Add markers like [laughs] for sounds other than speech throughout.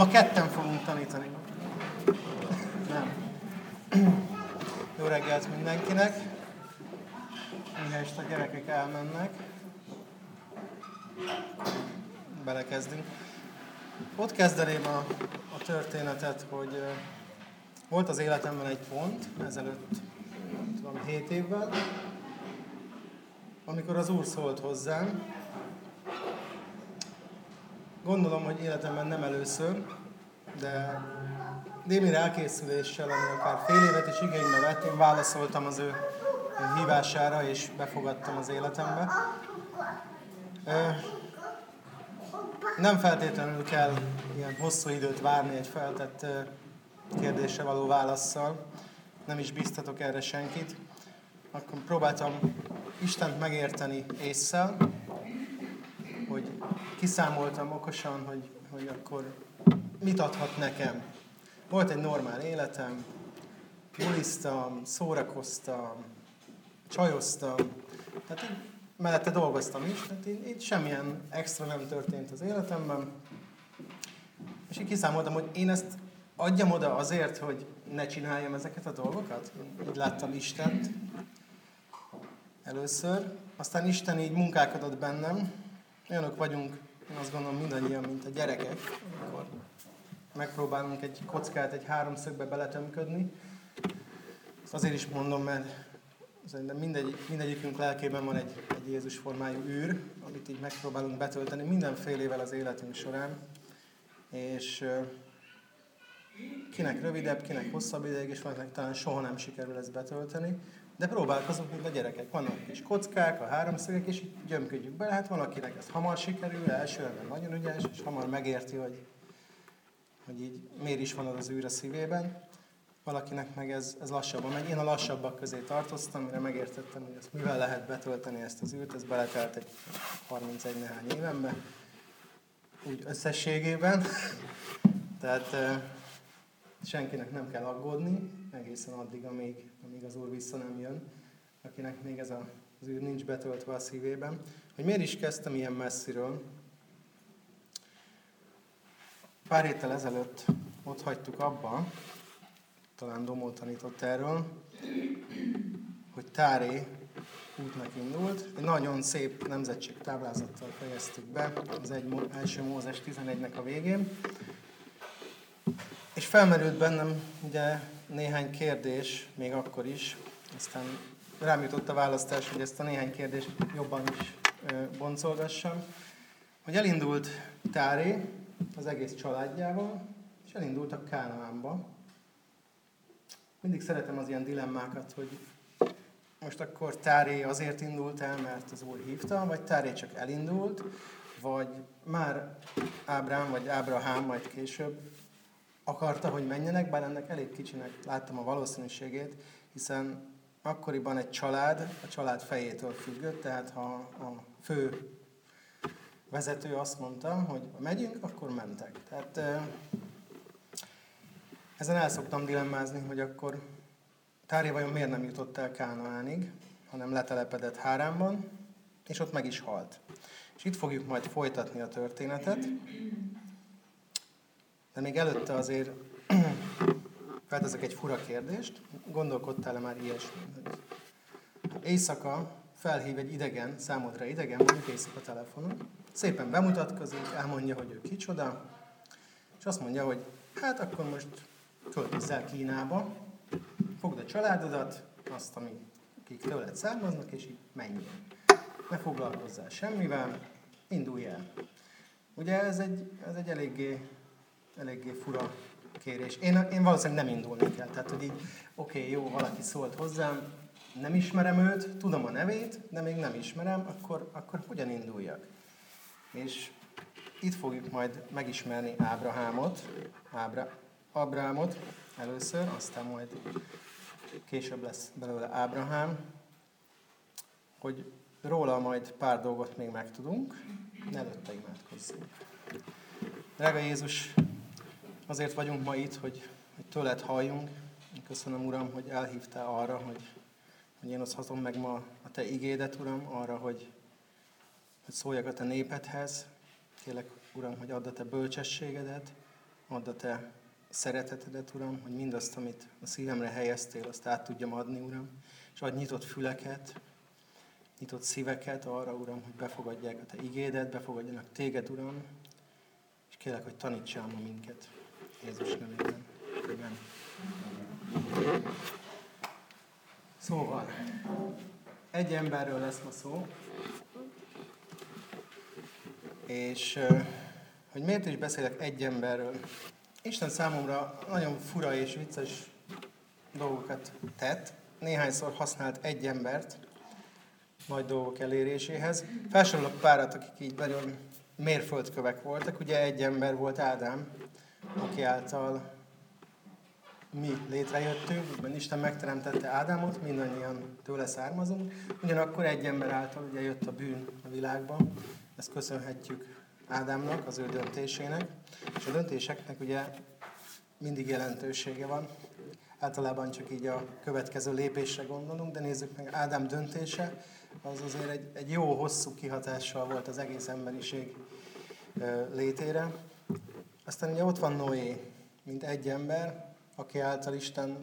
ma ketten fogunk tanítani. Nem. Jó reggelt mindenkinek. Mihelyest a gyerekek elmennek. Belekezdünk. Ott kezdeném a, a történetet, hogy volt az életemben egy pont, ezelőtt tudom, 7 évvel, amikor az Úr szólt hozzám, gondolom, hogy életemben nem először, de némi rákészüléssel, ami akár fél évet is igénybe vett, én válaszoltam az ő hívására, és befogadtam az életembe. Nem feltétlenül kell ilyen hosszú időt várni egy feltett kérdésre való válaszsal. Nem is biztatok erre senkit. Akkor próbáltam Istent megérteni észszel, hogy kiszámoltam okosan, hogy, hogy akkor mit adhat nekem. Volt egy normál életem, buliztam, szórakoztam, csajoztam, tehát így mellette dolgoztam is, tehát így, így semmilyen extra nem történt az életemben. És így kiszámoltam, hogy én ezt adjam oda azért, hogy ne csináljam ezeket a dolgokat. Így láttam Istent először. Aztán Isten így munkálkodott bennem. Olyanok vagyunk, én azt gondolom mindannyian, mint a gyerekek, amikor megpróbálunk egy kockát egy háromszögbe beletömködni. Ezt azért is mondom, mert szerintem mindegy, mindegyikünk lelkében van egy, egy Jézus formájú űr, amit így megpróbálunk betölteni mindenfélével az életünk során. És kinek rövidebb, kinek hosszabb ideig, és valakinek talán soha nem sikerül ezt betölteni. De próbálkozunk, mint a gyerekek. Vannak kis kockák, a háromszögek, és így gyömködjük be. Hát van, akinek ez hamar sikerül, elsőre nagyon ügyes, és hamar megérti, hogy, hogy így miért is van az, az űr a szívében. Valakinek meg ez, ez lassabban megy. Én a lassabbak közé tartoztam, mire megértettem, hogy ezt mivel lehet betölteni ezt az űrt, ez beletelt egy 31 néhány évenbe, úgy összességében. [laughs] Tehát senkinek nem kell aggódni, egészen addig, amíg, amíg az Úr vissza nem jön, akinek még ez a, az űr nincs betöltve a szívében. Hogy miért is kezdtem ilyen messziről? Pár héttel ezelőtt ott hagytuk abba, talán Domó tanított erről, hogy Táré útnak indult. Egy nagyon szép nemzetség táblázattal fejeztük be, az egy, első Mózes 11-nek a végén. És felmerült bennem ugye néhány kérdés, még akkor is, aztán rám jutott a választás, hogy ezt a néhány kérdést jobban is boncolgassam, hogy elindult Táré az egész családjával, és elindultak Kánaánba. Mindig szeretem az ilyen dilemmákat, hogy most akkor Táré azért indult el, mert az Úr hívta, vagy Táré csak elindult, vagy már Ábrám vagy Ábrahám majd később akarta, hogy menjenek, bár ennek elég kicsinek láttam a valószínűségét, hiszen akkoriban egy család a család fejétől függött, tehát ha a fő vezető azt mondta, hogy megyünk, akkor mentek. Tehát ezen el szoktam dilemmázni, hogy akkor Táré vajon miért nem jutott el Kánaánig, hanem letelepedett Hárámban, és ott meg is halt. És itt fogjuk majd folytatni a történetet. De még előtte azért [clears throat] feltezek egy fura kérdést. Gondolkodtál-e már ilyesmi? Éjszaka felhív egy idegen, számodra idegen, mondjuk éjszaka telefonon, szépen bemutatkozik, elmondja, hogy ő kicsoda, és azt mondja, hogy hát akkor most költözzel Kínába, fogd a családodat, azt, ami akik tőled származnak, és így menj. Ne foglalkozzál semmivel, indulj el. Ugye ez egy, ez egy eléggé eléggé fura kérés. Én, én valószínűleg nem indulnék el. Tehát, hogy így, oké, okay, jó, valaki szólt hozzám, nem ismerem őt, tudom a nevét, de még nem ismerem, akkor, akkor hogyan induljak? És itt fogjuk majd megismerni Ábrahámot, Ábra, Ábrámot először, aztán majd később lesz belőle Ábrahám, hogy róla majd pár dolgot még megtudunk, előtte imádkozzunk. Drága Jézus, Azért vagyunk ma itt, hogy, hogy tőled halljunk. Köszönöm, Uram, hogy elhívtál arra, hogy, hogy én hozhatom meg ma a Te igédet, Uram, arra, hogy, hogy szóljak a Te népedhez. Kérlek, Uram, hogy add a Te bölcsességedet, add a Te szeretetedet, Uram, hogy mindazt, amit a szívemre helyeztél, azt át tudjam adni, Uram, és adj nyitott füleket, nyitott szíveket arra, Uram, hogy befogadják a Te igédet, befogadjanak Téged, Uram, és kérlek, hogy tanítsál ma minket. Jézus nevében. Amen. Szóval, egy emberről lesz ma szó, és hogy miért is beszélek egy emberről. Isten számomra nagyon fura és vicces dolgokat tett. Néhányszor használt egy embert nagy dolgok eléréséhez. Felsorolok párat, akik így nagyon mérföldkövek voltak. Ugye egy ember volt Ádám, aki által mi létrejöttünk, úgyben Isten megteremtette Ádámot, mindannyian tőle származunk. Ugyanakkor egy ember által ugye jött a bűn a világba, ezt köszönhetjük Ádámnak, az ő döntésének, és a döntéseknek ugye mindig jelentősége van. Általában csak így a következő lépésre gondolunk, de nézzük meg, Ádám döntése az azért egy, egy jó, hosszú kihatással volt az egész emberiség létére. Aztán ugye ott van Noé, mint egy ember, aki által Isten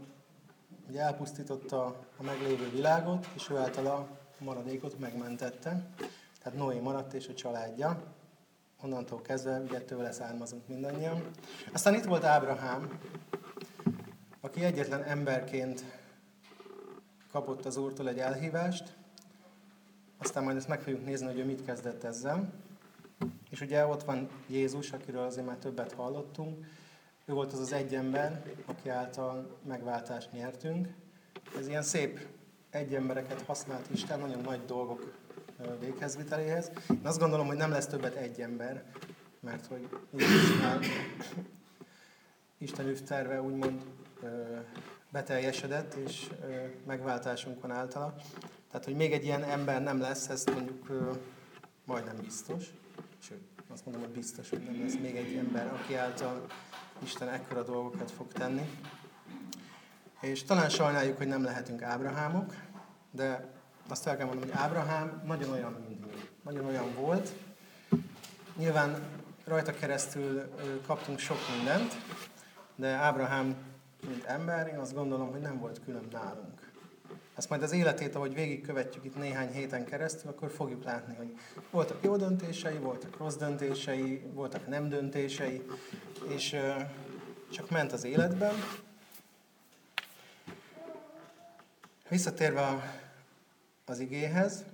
ugye elpusztította a meglévő világot, és ő által a maradékot megmentette. Tehát Noé maradt és a családja. Onnantól kezdve ugye tőle származunk mindannyian. Aztán itt volt Ábrahám, aki egyetlen emberként kapott az Úrtól egy elhívást, aztán majd ezt meg fogjuk nézni, hogy ő mit kezdett ezzel. És ugye ott van Jézus, akiről azért már többet hallottunk. Ő volt az az egy ember, aki által megváltást nyertünk. Ez ilyen szép egy embereket használt Isten, nagyon nagy dolgok véghezviteléhez. Én azt gondolom, hogy nem lesz többet egy ember, mert hogy Jézusnál Isten terve úgymond beteljesedett, és megváltásunk van általa. Tehát, hogy még egy ilyen ember nem lesz, ez mondjuk majdnem biztos. Sőt, azt mondom, hogy biztos, hogy nem lesz még egy ember, aki által Isten ekkora dolgokat fog tenni. És talán sajnáljuk, hogy nem lehetünk Ábrahámok, de azt el kell mondani, hogy Ábrahám nagyon olyan, mint mi. Nagyon olyan volt. Nyilván rajta keresztül kaptunk sok mindent, de Ábrahám, mint ember, én azt gondolom, hogy nem volt külön nálunk. Ezt majd az életét, ahogy végigkövetjük itt néhány héten keresztül, akkor fogjuk látni, hogy voltak jó döntései, voltak rossz döntései, voltak nem döntései, és csak ment az életben. Visszatérve az igéhez,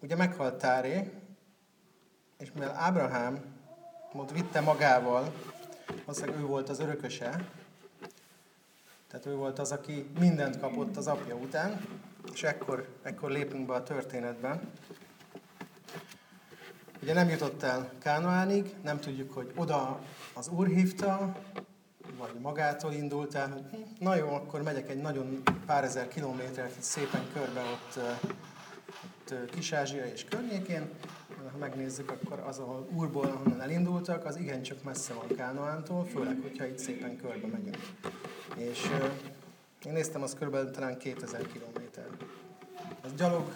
ugye meghalt Táré, és mivel Ábrahám vitte magával, valószínűleg ő volt az örököse, tehát ő volt az, aki mindent kapott az apja után, és ekkor, ekkor lépünk be a történetben. Ugye nem jutott el Kánoánig, nem tudjuk, hogy oda az Úr hívta, vagy magától indult el, hogy hm, na jó, akkor megyek egy nagyon pár ezer kilométert szépen körbe ott, ott Kis-Ázsia és környékén. Ha megnézzük, akkor az, ahol Úrból, ahonnan elindultak, az igencsak messze van Kánoántól, főleg, hogyha itt szépen körbe megyünk. És én néztem, az körülbelül talán 2000 kilométer. Ez gyalog,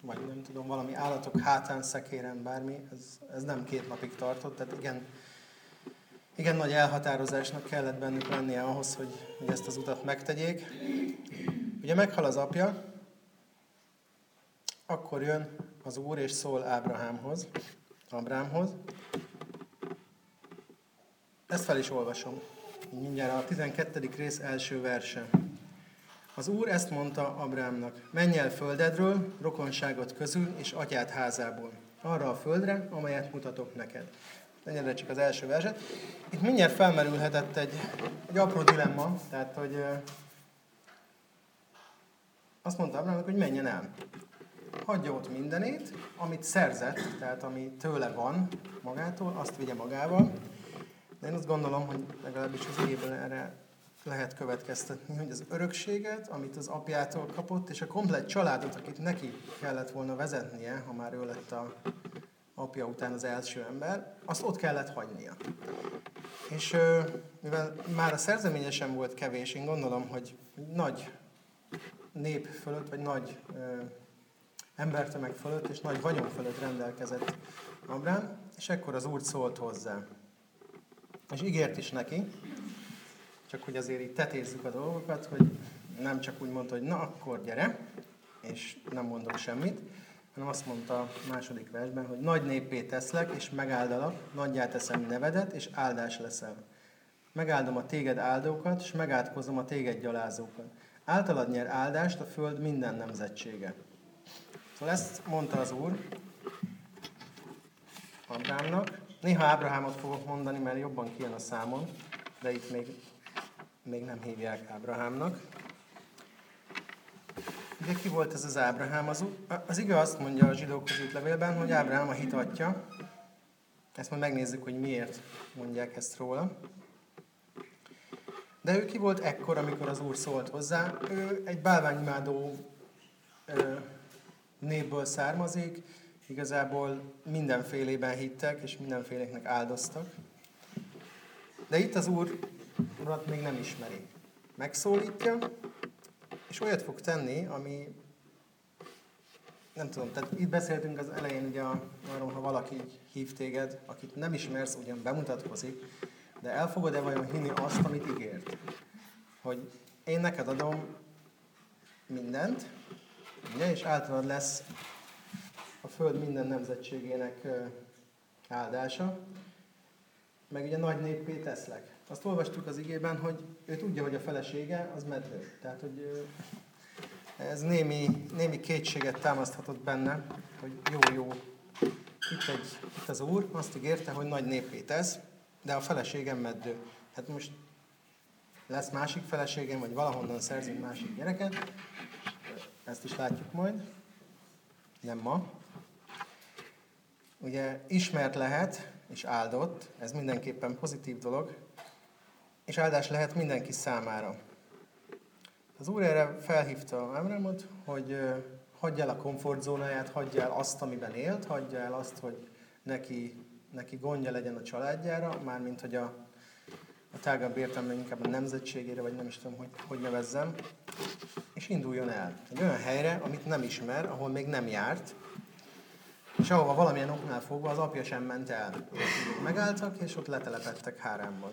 vagy nem tudom, valami állatok hátán, szekéren, bármi, ez, ez nem két napig tartott, tehát igen, igen nagy elhatározásnak kellett bennük lennie ahhoz, hogy, hogy ezt az utat megtegyék. Ugye meghal az apja, akkor jön az Úr és szól Ábrahámhoz, Abrámhoz. Ezt fel is olvasom. Mindjárt a 12. rész első verse. Az Úr ezt mondta Abrámnak, menj el földedről, rokonságot közül és atyád házából, arra a földre, amelyet mutatok neked. Legyen csak az első verset. Itt mindjárt felmerülhetett egy, egy apró dilemma, tehát hogy azt mondta Abrahamnak, hogy menjen el. Hagyja ott mindenét, amit szerzett, tehát ami tőle van magától, azt vigye magával, de én azt gondolom, hogy legalábbis az évben erre lehet következtetni, hogy az örökséget, amit az apjától kapott, és a komplet családot, akit neki kellett volna vezetnie, ha már ő lett a apja után az első ember, azt ott kellett hagynia. És mivel már a szerzeménye sem volt kevés, én gondolom, hogy nagy nép fölött, vagy nagy embertömeg fölött, és nagy vagyon fölött rendelkezett Abrám, és ekkor az Úr szólt hozzá. és ígért is neki, csak hogy azért így tetézzük a dolgokat, hogy nem csak úgy mondta, hogy na akkor gyere, és nem mondok semmit, hanem azt mondta a második versben, hogy nagy néppé teszlek, és megáldalak, nagyjá teszem nevedet, és áldás leszel. Megáldom a téged áldókat, és megátkozom a téged gyalázókat. Általad nyer áldást a föld minden nemzetsége. Szóval ezt mondta az Úr Abrámnak. Néha Ábrahámot fogok mondani, mert jobban kijön a számon, de itt még, még nem hívják Ábrahámnak. Ugye ki volt ez az Ábrahám? Az, az ige azt mondja a zsidók között levélben, hogy Ábrahám a hitatja. Ezt majd megnézzük, hogy miért mondják ezt róla. De ő ki volt ekkor, amikor az Úr szólt hozzá? Ő egy bálványimádó népből származik, igazából mindenfélében hittek, és mindenféléknek áldoztak. De itt az Úr urat még nem ismeri. Megszólítja, és olyat fog tenni, ami nem tudom, tehát itt beszéltünk az elején ugye arról, ha valaki hív téged, akit nem ismersz, ugyan bemutatkozik, de el fogod-e vajon hinni azt, amit ígért? Hogy én neked adom mindent, ugye, és általad lesz a Föld minden nemzetségének áldása, meg ugye nagy néppé teszlek. Azt olvastuk az igében, hogy ő tudja, hogy a felesége az medve. Tehát, hogy ez némi, némi kétséget támaszthatott benne, hogy jó, jó, itt, egy, itt az úr azt ígérte, hogy nagy népé tesz, de a feleségem meddő. Hát most lesz másik feleségem, vagy valahonnan szerzünk másik gyereket, ezt is látjuk majd, nem ma. Ugye ismert lehet, és áldott, ez mindenképpen pozitív dolog, és áldás lehet mindenki számára. Az Úr erre felhívta Ábrámot, hogy hagyja el a komfortzónáját, hagyja el azt, amiben élt, hagyja el azt, hogy neki, neki gondja legyen a családjára, mármint hogy a, a tágabb értelemben inkább a nemzetségére, vagy nem is tudom, hogy, hogy nevezzem, és induljon el. Egy olyan helyre, amit nem ismer, ahol még nem járt, és ahova valamilyen oknál fogva az apja sem ment el. Megálltak, és ott letelepettek Hárámban.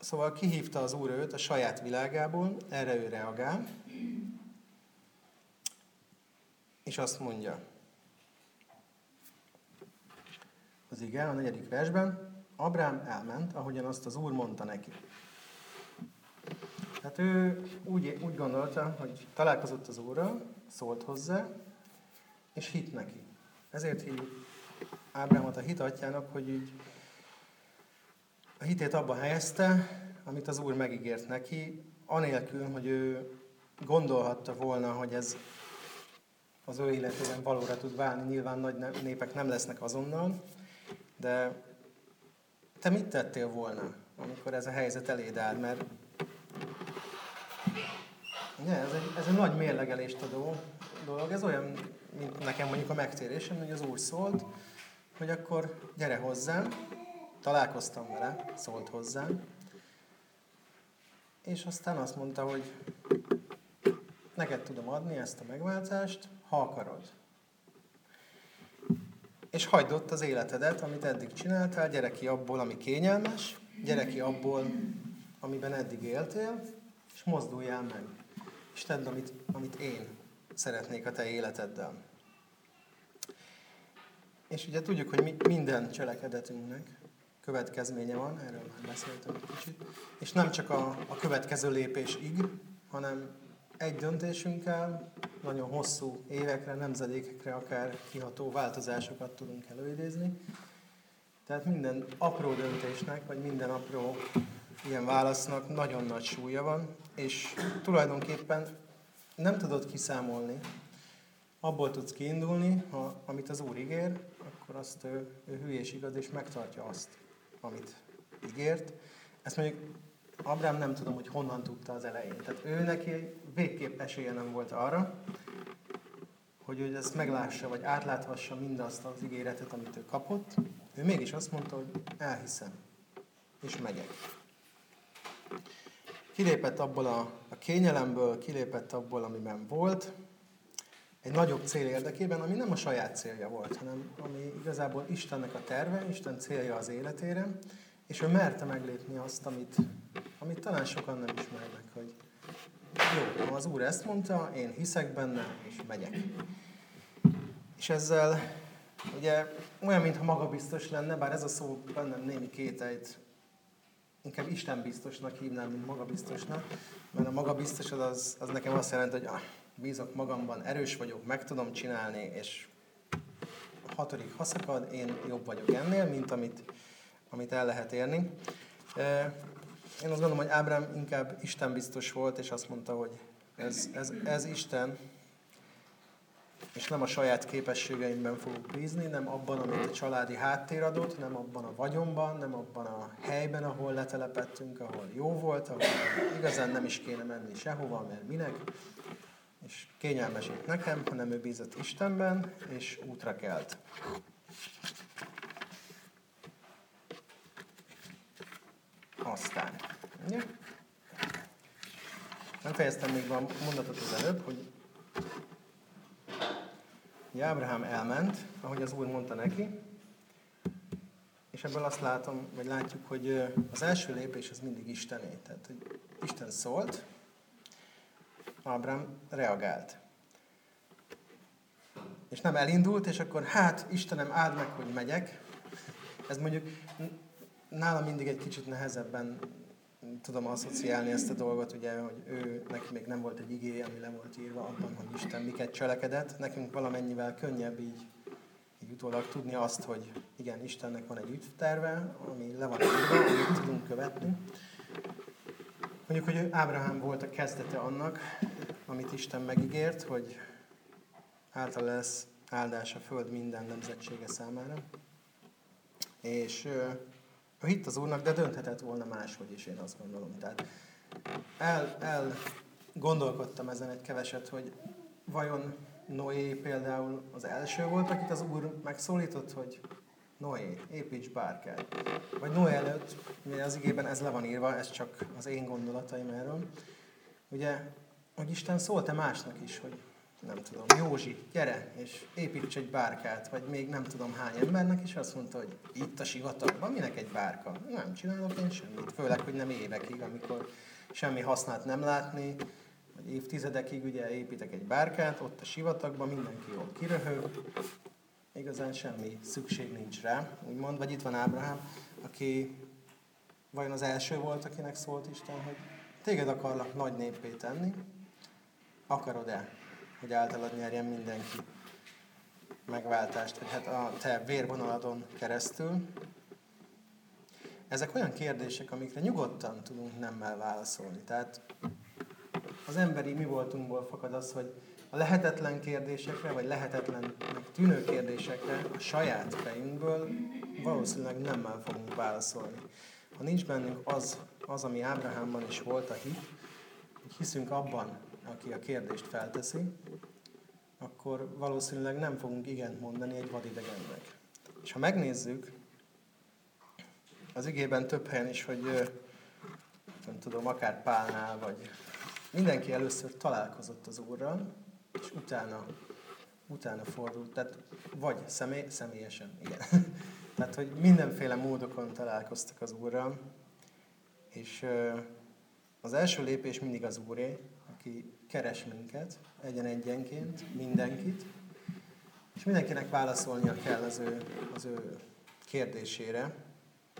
Szóval kihívta az Úr őt a saját világából, erre ő reagál, és azt mondja, az ige, a negyedik versben, Abrám elment, ahogyan azt az Úr mondta neki. Tehát ő úgy, úgy gondolta, hogy találkozott az Úrral, szólt hozzá, és hit neki. Ezért hívjuk Ábrámot a hitatjának, hogy így a hitét abba helyezte, amit az Úr megígért neki, anélkül, hogy ő gondolhatta volna, hogy ez az ő életében valóra tud válni. Nyilván nagy népek nem lesznek azonnal, de te mit tettél volna, amikor ez a helyzet eléd áll? Mert ugye, ez, egy, ez egy nagy mérlegelést adó dolog. Ez olyan, mint nekem mondjuk a megtérésem, hogy az Úr szólt, hogy akkor gyere hozzám, találkoztam vele, szólt hozzám, és aztán azt mondta, hogy neked tudom adni ezt a megváltást, ha akarod. És hagyd ott az életedet, amit eddig csináltál, gyere ki abból, ami kényelmes, gyere ki abból, amiben eddig éltél, és mozduljál meg. És tedd, amit, amit én szeretnék a te életeddel. És ugye tudjuk, hogy mi, minden cselekedetünknek következménye van, erről már beszéltem egy kicsit. És nem csak a, a következő lépésig, hanem egy döntésünkkel nagyon hosszú évekre, nemzedékekre akár kiható változásokat tudunk előidézni. Tehát minden apró döntésnek, vagy minden apró ilyen válasznak nagyon nagy súlya van, és tulajdonképpen nem tudod kiszámolni, abból tudsz kiindulni, ha, amit az Úr ígér, akkor azt ő, ő hű és igaz, és megtartja azt amit ígért. Ezt mondjuk Abrám nem tudom, hogy honnan tudta az elején. Tehát ő neki végképp esélye nem volt arra, hogy ő ezt meglássa, vagy átláthassa mindazt az ígéretet, amit ő kapott. Ő mégis azt mondta, hogy elhiszem, és megyek. Kilépett abból a, a kényelemből, kilépett abból, amiben volt, egy nagyobb cél érdekében, ami nem a saját célja volt, hanem ami igazából Istennek a terve, Isten célja az életére, és ő merte meglépni azt, amit, amit talán sokan nem ismernek, hogy jó, az Úr ezt mondta, én hiszek benne, és megyek. És ezzel ugye olyan, mintha magabiztos lenne, bár ez a szó bennem némi kételyt, inkább Isten biztosnak hívnám, mint magabiztosnak, mert a magabiztos az, az nekem azt jelenti, hogy ah, bízok magamban, erős vagyok, meg tudom csinálni, és a hatodik haszakad, én jobb vagyok ennél, mint amit, amit el lehet érni. Én azt gondolom, hogy Ábrám inkább Isten biztos volt, és azt mondta, hogy ez, ez, ez Isten, és nem a saját képességeimben fogok bízni, nem abban, amit a családi háttér adott, nem abban a vagyonban, nem abban a helyben, ahol letelepettünk, ahol jó volt, ahol igazán nem is kéne menni sehova, mert minek, és kényelmes itt nekem, hanem ő bízott Istenben, és útra kelt. Aztán, ugye? Nem fejeztem még a mondatot az előbb, hogy ugye Ábrahám elment, ahogy az Úr mondta neki, és ebből azt látom, vagy látjuk, hogy az első lépés az mindig Istené. Tehát, hogy Isten szólt, Ábrám reagált. És nem elindult, és akkor hát, Istenem, áld meg, hogy megyek. Ez mondjuk nálam mindig egy kicsit nehezebben tudom asszociálni ezt a dolgot, ugye, hogy ő, neki még nem volt egy igé, ami le volt írva abban, hogy Isten miket cselekedett. Nekünk valamennyivel könnyebb így, így utólag tudni azt, hogy igen, Istennek van egy ügyterve, ami le van írva, amit tudunk követni. Mondjuk, hogy Ábrahám volt a kezdete annak, amit Isten megígért, hogy által lesz áldás a föld minden nemzetsége számára. És ő hitt az Úrnak, de dönthetett volna máshogy is, én azt gondolom. Tehát el, el gondolkodtam ezen egy keveset, hogy vajon Noé például az első volt, akit az Úr megszólított, hogy Noé, építs bárkát. Vagy Noé előtt, ugye az igében ez le van írva, ez csak az én gondolataim erről. Ugye, hogy Isten szólt-e másnak is, hogy nem tudom, Józsi, gyere, és építs egy bárkát, vagy még nem tudom hány embernek, és azt mondta, hogy itt a sivatagban, minek egy bárka? Nem csinálok én semmit, főleg, hogy nem évekig, amikor semmi hasznát nem látni, vagy évtizedekig ugye építek egy bárkát, ott a sivatagban mindenki jól kiröhög, igazán semmi szükség nincs rá, úgymond, vagy itt van Ábrahám, aki vajon az első volt, akinek szólt Isten, hogy téged akarlak nagy néppé tenni, akarod-e? Hogy általad nyerjen mindenki megváltást, vagy hát a te vérvonaladon keresztül. Ezek olyan kérdések, amikre nyugodtan tudunk nemmel válaszolni. Tehát az emberi mi voltunkból fakad az, hogy a lehetetlen kérdésekre, vagy lehetetlennek tűnő kérdésekre a saját fejünkből valószínűleg nemmel fogunk válaszolni. Ha nincs bennünk az, az ami Ábrahámban is volt a hit, hogy hiszünk abban, aki a kérdést felteszi, akkor valószínűleg nem fogunk igent mondani egy vadidegennek. És ha megnézzük, az igében több helyen is, hogy nem tudom, akár Pálnál, vagy mindenki először találkozott az Úrral, és utána, utána fordult. Tehát vagy személy, személyesen, igen. [laughs] Tehát, hogy mindenféle módokon találkoztak az Úrral, és az első lépés mindig az Úré, aki keres minket, egyen-egyenként, mindenkit, és mindenkinek válaszolnia kell az ő, az ő kérdésére,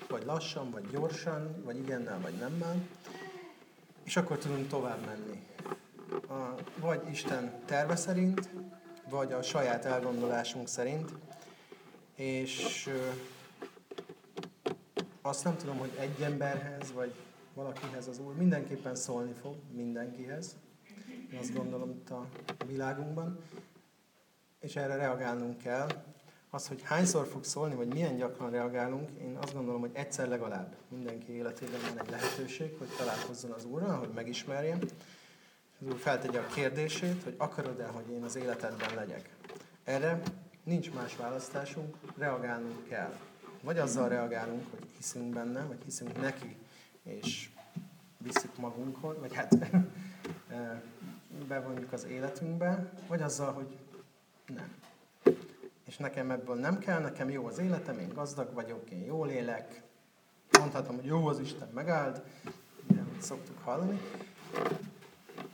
vagy lassan, vagy gyorsan, vagy igennel, vagy nemmel, és akkor tudunk tovább menni. A, vagy Isten terve szerint, vagy a saját elgondolásunk szerint, és ö, azt nem tudom, hogy egy emberhez, vagy valakihez az Úr mindenképpen szólni fog, mindenkihez, azt gondolom itt a világunkban, és erre reagálnunk kell. Az, hogy hányszor fog szólni, vagy milyen gyakran reagálunk, én azt gondolom, hogy egyszer legalább mindenki életében van egy lehetőség, hogy találkozzon az Úrral, hogy megismerjen. Az Úr feltegye a kérdését, hogy akarod-e, hogy én az életedben legyek. Erre nincs más választásunk, reagálnunk kell. Vagy azzal reagálunk, hogy hiszünk benne, vagy hiszünk neki, és visszük magunkhoz, vagy hát [laughs] bevonjuk az életünkbe, vagy azzal, hogy Nem. És nekem ebből nem kell, nekem jó az életem, én gazdag vagyok, én jól élek, mondhatom, hogy jó az Isten megáld, ugye, szoktuk hallani,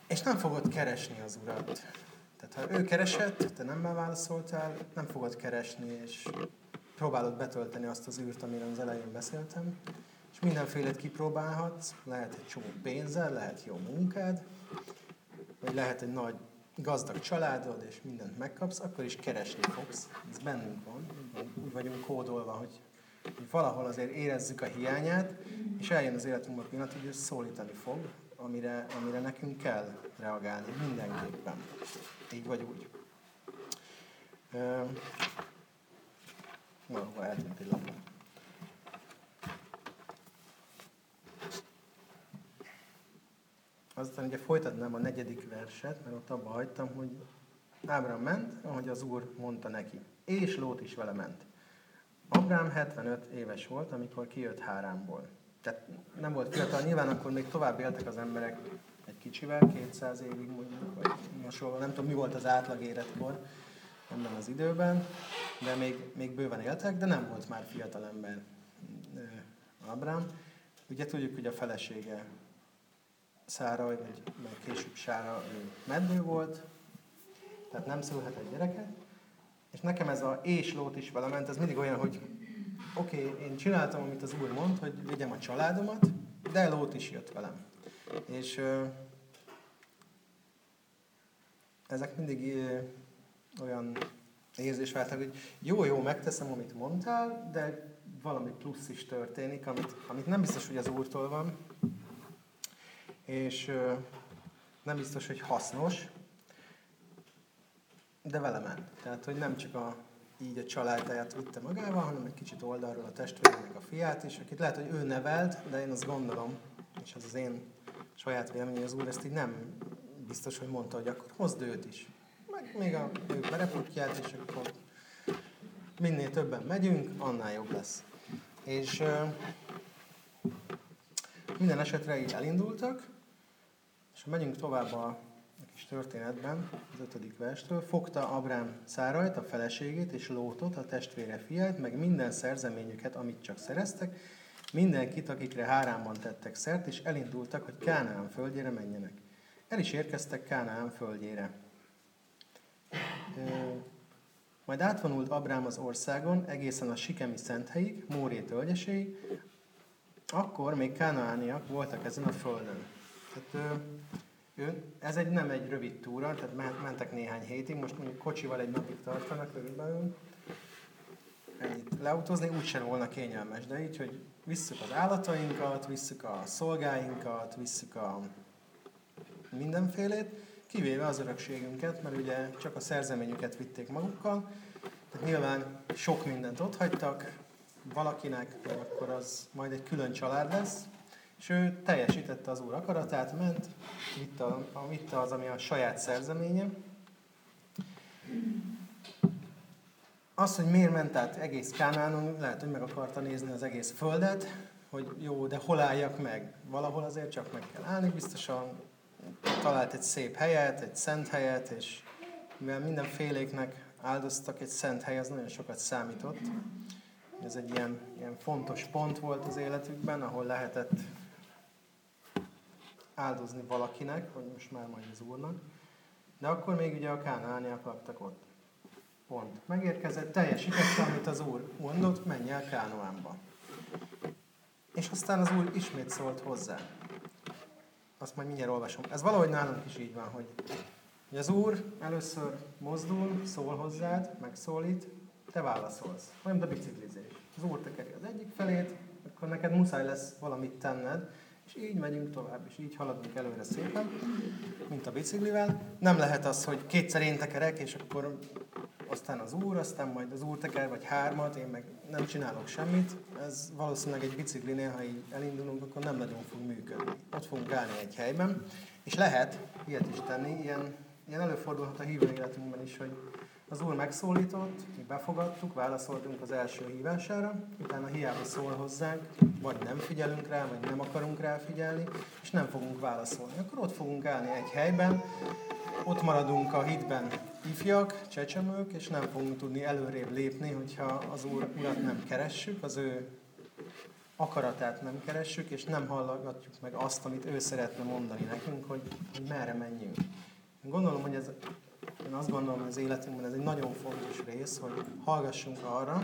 és nem fogod keresni az Urat. Tehát ha ő keresett, te nem válaszoltál, nem fogod keresni, és próbálod betölteni azt az űrt, amiről az elején beszéltem, és mindenfélét kipróbálhatsz, lehet egy csomó pénzzel, lehet jó munkád, vagy lehet egy nagy gazdag családod, és mindent megkapsz, akkor is keresni fogsz. Ez bennünk van, úgy vagyunk kódolva, hogy, hogy valahol azért érezzük a hiányát, és eljön az életünkben a pillanat, hogy ő szólítani fog, amire, amire nekünk kell reagálni mindenképpen. Így vagy úgy. Valahol eltűnt egy lapon. Aztán ugye folytatnám a negyedik verset, mert ott abba hagytam, hogy Ábrám ment, ahogy az Úr mondta neki. És Lót is vele ment. Abrám 75 éves volt, amikor kijött Hárámból. Tehát nem volt fiatal, nyilván akkor még tovább éltek az emberek egy kicsivel, 200 évig mondjuk, vagy hasonló, nem tudom mi volt az átlag életkor ebben az időben, de még, még bőven éltek, de nem volt már fiatal ember Abrám. Ugye tudjuk, hogy a felesége Szára, vagy meg később Sára mednő volt, tehát nem szülhetett gyereket. És nekem ez a és lót is vele ment, ez mindig olyan, hogy oké, okay, én csináltam, amit az Úr mond, hogy vigyem a családomat, de lót is jött velem. És ö, ezek mindig ö, olyan érzésváltak, hogy jó-jó, megteszem, amit mondtál, de valami plusz is történik, amit, amit nem biztos, hogy az Úrtól van, és nem biztos, hogy hasznos, de vele ment. Tehát, hogy nem csak a, így a családját vitte magával, hanem egy kicsit oldalról a testvérének a fiát is, akit lehet, hogy ő nevelt, de én azt gondolom, és ez az én saját véleményem, az úr ezt így nem biztos, hogy mondta, hogy akkor hozd őt is. Meg még a ő bereputját, és akkor minél többen megyünk, annál jobb lesz. És minden esetre így elindultak, és megyünk tovább a, kis történetben, az ötödik verstől, fogta Abrám Szárajt, a feleségét, és Lótot, a testvére fiát, meg minden szerzeményüket, amit csak szereztek, mindenkit, akikre hárámban tettek szert, és elindultak, hogy Kánaán földjére menjenek. El is érkeztek Kánaán földjére. Majd átvonult Abrám az országon, egészen a Sikemi szenthelyig, Móré tölgyeséig, akkor még kánaániak voltak ezen a földön. Tehát ő, ez egy, nem egy rövid túra, tehát mentek néhány hétig, most mondjuk kocsival egy napig tartanak körülbelül, ennyit. Leautózni, úgysem volna kényelmes, de így, hogy visszük az állatainkat, visszük a szolgáinkat, visszük a mindenfélét, kivéve az örökségünket, mert ugye csak a szerzeményüket vitték magukkal, tehát nyilván sok mindent ott hagytak, valakinek, akkor az majd egy külön család lesz, és ő teljesítette az Úr akaratát, ment, vitte, a, vitte az, ami a saját szerzeménye. Az, hogy miért ment át egész Kánánon, lehet, hogy meg akarta nézni az egész földet, hogy jó, de hol álljak meg? Valahol azért csak meg kell állni, biztosan talált egy szép helyet, egy szent helyet, és mivel mindenféléknek áldoztak egy szent hely, az nagyon sokat számított. Ez egy ilyen, ilyen fontos pont volt az életükben, ahol lehetett áldozni valakinek, vagy most már majd az Úrnak. De akkor még ugye a kánániak laktak ott. Pont. Megérkezett, teljesítette, amit az Úr mondott, menj el Kánoánba. És aztán az Úr ismét szólt hozzá. Azt majd mindjárt olvasom. Ez valahogy nálunk is így van, hogy az Úr először mozdul, szól hozzád, megszólít, te válaszolsz. Olyan, mint a biciklizés. Az Úr tekeri az egyik felét, akkor neked muszáj lesz valamit tenned, és így megyünk tovább, és így haladunk előre szépen, mint a biciklivel. Nem lehet az, hogy kétszer én tekerek, és akkor aztán az úr, aztán majd az úr teker, vagy hármat, én meg nem csinálok semmit. Ez valószínűleg egy biciklinél, ha így elindulunk, akkor nem nagyon fog működni. Ott fogunk állni egy helyben, és lehet ilyet is tenni, ilyen, ilyen előfordulhat a hívő életünkben is, hogy az Úr megszólított, mi befogadtuk, válaszoltunk az első hívására, utána hiába szól hozzánk, vagy nem figyelünk rá, vagy nem akarunk rá figyelni, és nem fogunk válaszolni. Akkor ott fogunk állni egy helyben, ott maradunk a hitben ifjak, csecsemők, és nem fogunk tudni előrébb lépni, hogyha az Úr, Urat nem keressük, az ő akaratát nem keressük, és nem hallgatjuk meg azt, amit ő szeretne mondani nekünk, hogy, hogy merre menjünk. Gondolom, hogy ez, én azt gondolom, hogy az életünkben ez egy nagyon fontos rész, hogy hallgassunk arra,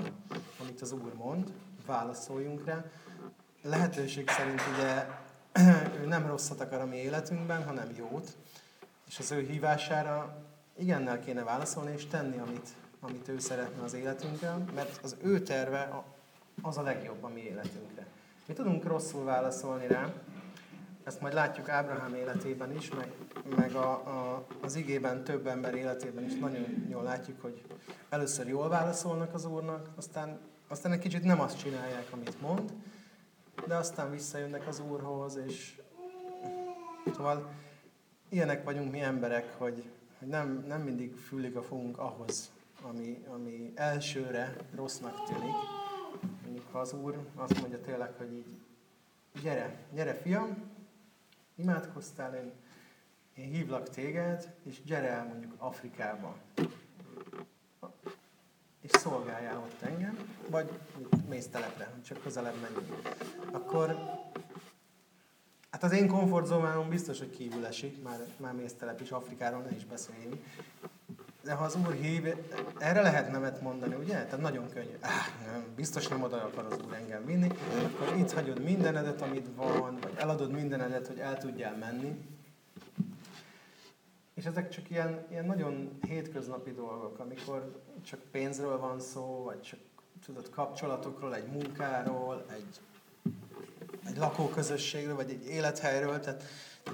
amit az Úr mond, válaszoljunk rá. Lehetőség szerint ugye [clears throat] ő nem rosszat akar a mi életünkben, hanem jót, és az ő hívására igennel kéne válaszolni, és tenni, amit, amit ő szeretne az életünkben, mert az ő terve az a legjobb a mi életünkre. Mi tudunk rosszul válaszolni rá, ezt majd látjuk Ábrahám életében is, meg, meg a, a, az igében több ember életében is nagyon jól látjuk, hogy először jól válaszolnak az Úrnak, aztán, aztán egy kicsit nem azt csinálják, amit mond, de aztán visszajönnek az Úrhoz, és szóval ilyenek vagyunk mi emberek, hogy, hogy nem, nem mindig fülig a fogunk ahhoz, ami, ami elsőre rossznak tűnik. Mondjuk ha az Úr azt mondja tényleg, hogy így, gyere, gyere fiam, imádkoztál, én, én hívlak téged, és gyere el mondjuk Afrikába. És szolgáljál ott engem, vagy mész telepre, csak közelebb menjünk. Akkor Hát az én komfortzónámon biztos, hogy kívül esik, már, már mész telep is Afrikáról, ne is beszéljünk. De ha az Úr hív, erre lehet nemet mondani, ugye? Tehát nagyon könnyű. Ah, nem, biztos nem oda akar az Úr engem vinni. Akkor itt hagyod mindenedet, amit van, vagy eladod mindenedet, hogy el tudjál menni. És ezek csak ilyen, ilyen nagyon hétköznapi dolgok, amikor csak pénzről van szó, vagy csak tudod, kapcsolatokról, egy munkáról, egy, egy lakóközösségről, vagy egy élethelyről. Tehát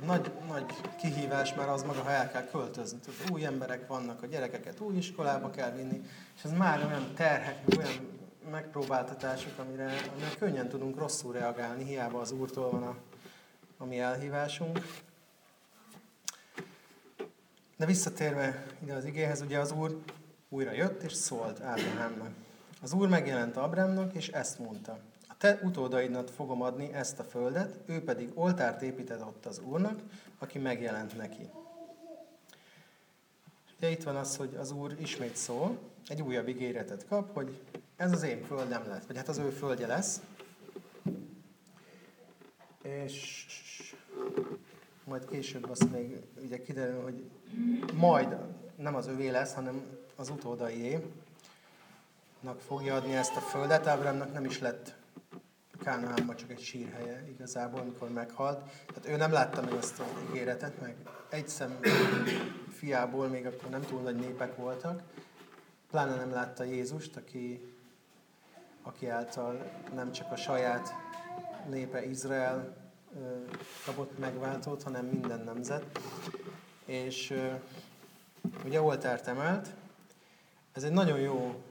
nagy, nagy kihívás már az maga, ha el kell költözni. Tehát új emberek vannak, a gyerekeket új iskolába kell vinni, és ez már olyan terhek, olyan megpróbáltatások, amire, amire könnyen tudunk rosszul reagálni, hiába az Úrtól van a, a mi elhívásunk. De visszatérve ide az igéhez, ugye az Úr újra jött és szólt Ábrahámnak. Az Úr megjelent Abramnak, és ezt mondta te utódaidnak fogom adni ezt a földet, ő pedig oltárt épített ott az Úrnak, aki megjelent neki. Ugye itt van az, hogy az Úr ismét szól, egy újabb ígéretet kap, hogy ez az én földem lesz, vagy hát az ő földje lesz. És majd később azt még ugye kiderül, hogy majd nem az övé lesz, hanem az utódaié fogja adni ezt a földet. Ábrámnak nem is lett Kánaánban csak egy sírhelye igazából, amikor meghalt. Tehát ő nem látta meg azt a ígéretet, meg egy szem fiából még akkor nem túl nagy népek voltak. Pláne nem látta Jézust, aki, aki által nem csak a saját népe Izrael kapott megváltót, hanem minden nemzet. És ugye oltárt emelt, ez egy nagyon jó,